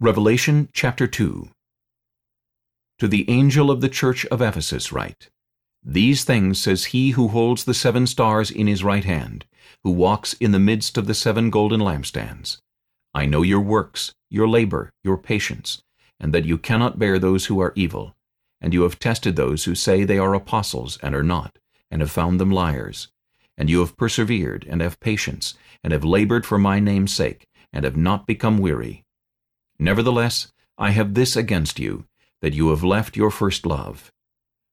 Revelation chapter 2 To the angel of the church of Ephesus write, These things says he who holds the seven stars in his right hand, who walks in the midst of the seven golden lampstands. I know your works, your labor, your patience, and that you cannot bear those who are evil. And you have tested those who say they are apostles and are not, and have found them liars. And you have persevered, and have patience, and have labored for my name's sake, and have not become weary. Nevertheless, I have this against you, that you have left your first love.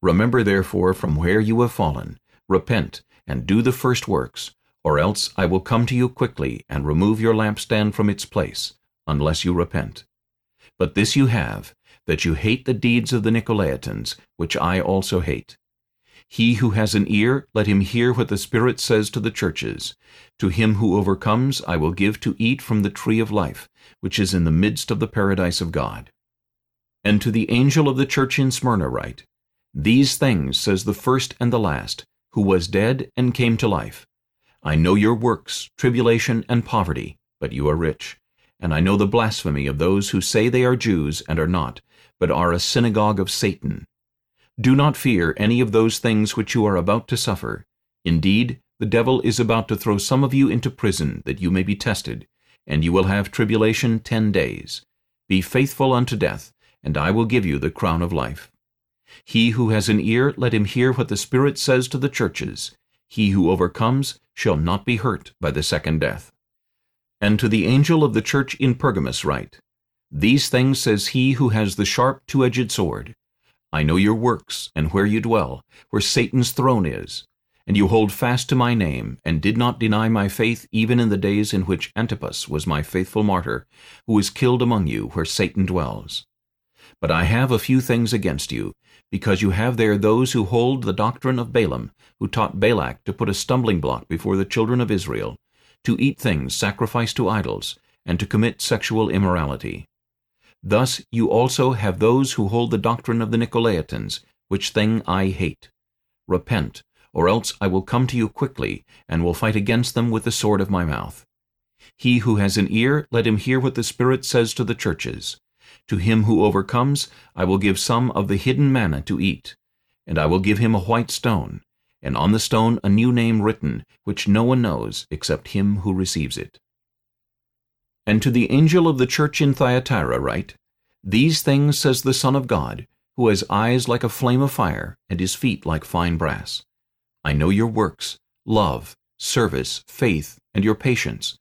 Remember therefore from where you have fallen, repent, and do the first works, or else I will come to you quickly and remove your lampstand from its place, unless you repent. But this you have, that you hate the deeds of the Nicolaitans, which I also hate. He who has an ear, let him hear what the Spirit says to the churches. To him who overcomes I will give to eat from the tree of life, which is in the midst of the paradise of God. And to the angel of the church in Smyrna write, These things says the first and the last, who was dead and came to life. I know your works, tribulation, and poverty, but you are rich. And I know the blasphemy of those who say they are Jews and are not, but are a synagogue of Satan. Do not fear any of those things which you are about to suffer. Indeed, the devil is about to throw some of you into prison, that you may be tested, and you will have tribulation ten days. Be faithful unto death, and I will give you the crown of life. He who has an ear, let him hear what the Spirit says to the churches. He who overcomes shall not be hurt by the second death. And to the angel of the church in Pergamos write, These things says he who has the sharp two-edged sword. I know your works, and where you dwell, where Satan's throne is. And you hold fast to my name, and did not deny my faith even in the days in which Antipas was my faithful martyr, who was killed among you where Satan dwells. But I have a few things against you, because you have there those who hold the doctrine of Balaam, who taught Balak to put a stumbling block before the children of Israel, to eat things sacrificed to idols, and to commit sexual immorality. Thus you also have those who hold the doctrine of the Nicolaitans, which thing I hate. Repent, or else I will come to you quickly, and will fight against them with the sword of my mouth. He who has an ear, let him hear what the Spirit says to the churches. To him who overcomes, I will give some of the hidden manna to eat. And I will give him a white stone, and on the stone a new name written, which no one knows except him who receives it. And to the angel of the church in Thyatira write, These things says the Son of God, who has eyes like a flame of fire, and his feet like fine brass. I know your works, love, service, faith, and your patience.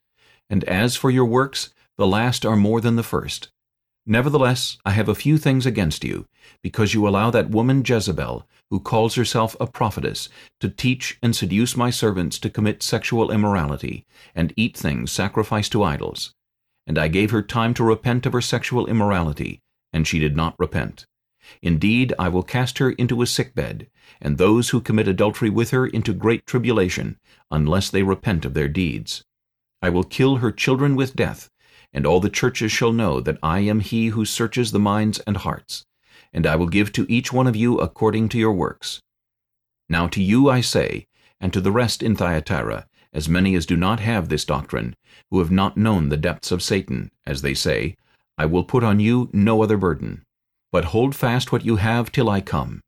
And as for your works, the last are more than the first. Nevertheless, I have a few things against you, because you allow that woman Jezebel, who calls herself a prophetess, to teach and seduce my servants to commit sexual immorality, and eat things sacrificed to idols. And I gave her time to repent of her sexual immorality, and she did not repent. Indeed, I will cast her into a sickbed, and those who commit adultery with her into great tribulation, unless they repent of their deeds. I will kill her children with death, and all the churches shall know that I am he who searches the minds and hearts, and I will give to each one of you according to your works. Now to you I say, and to the rest in Thyatira, as many as do not have this doctrine, who have not known the depths of Satan, as they say, I will put on you no other burden. But hold fast what you have till I come.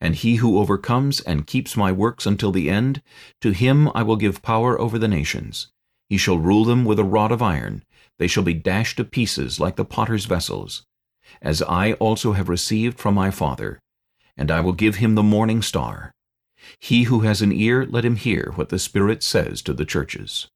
And he who overcomes and keeps my works until the end, to him I will give power over the nations. He shall rule them with a rod of iron. They shall be dashed to pieces like the potter's vessels. As I also have received from my Father. And I will give him the morning star. He who has an ear, let him hear what the Spirit says to the churches.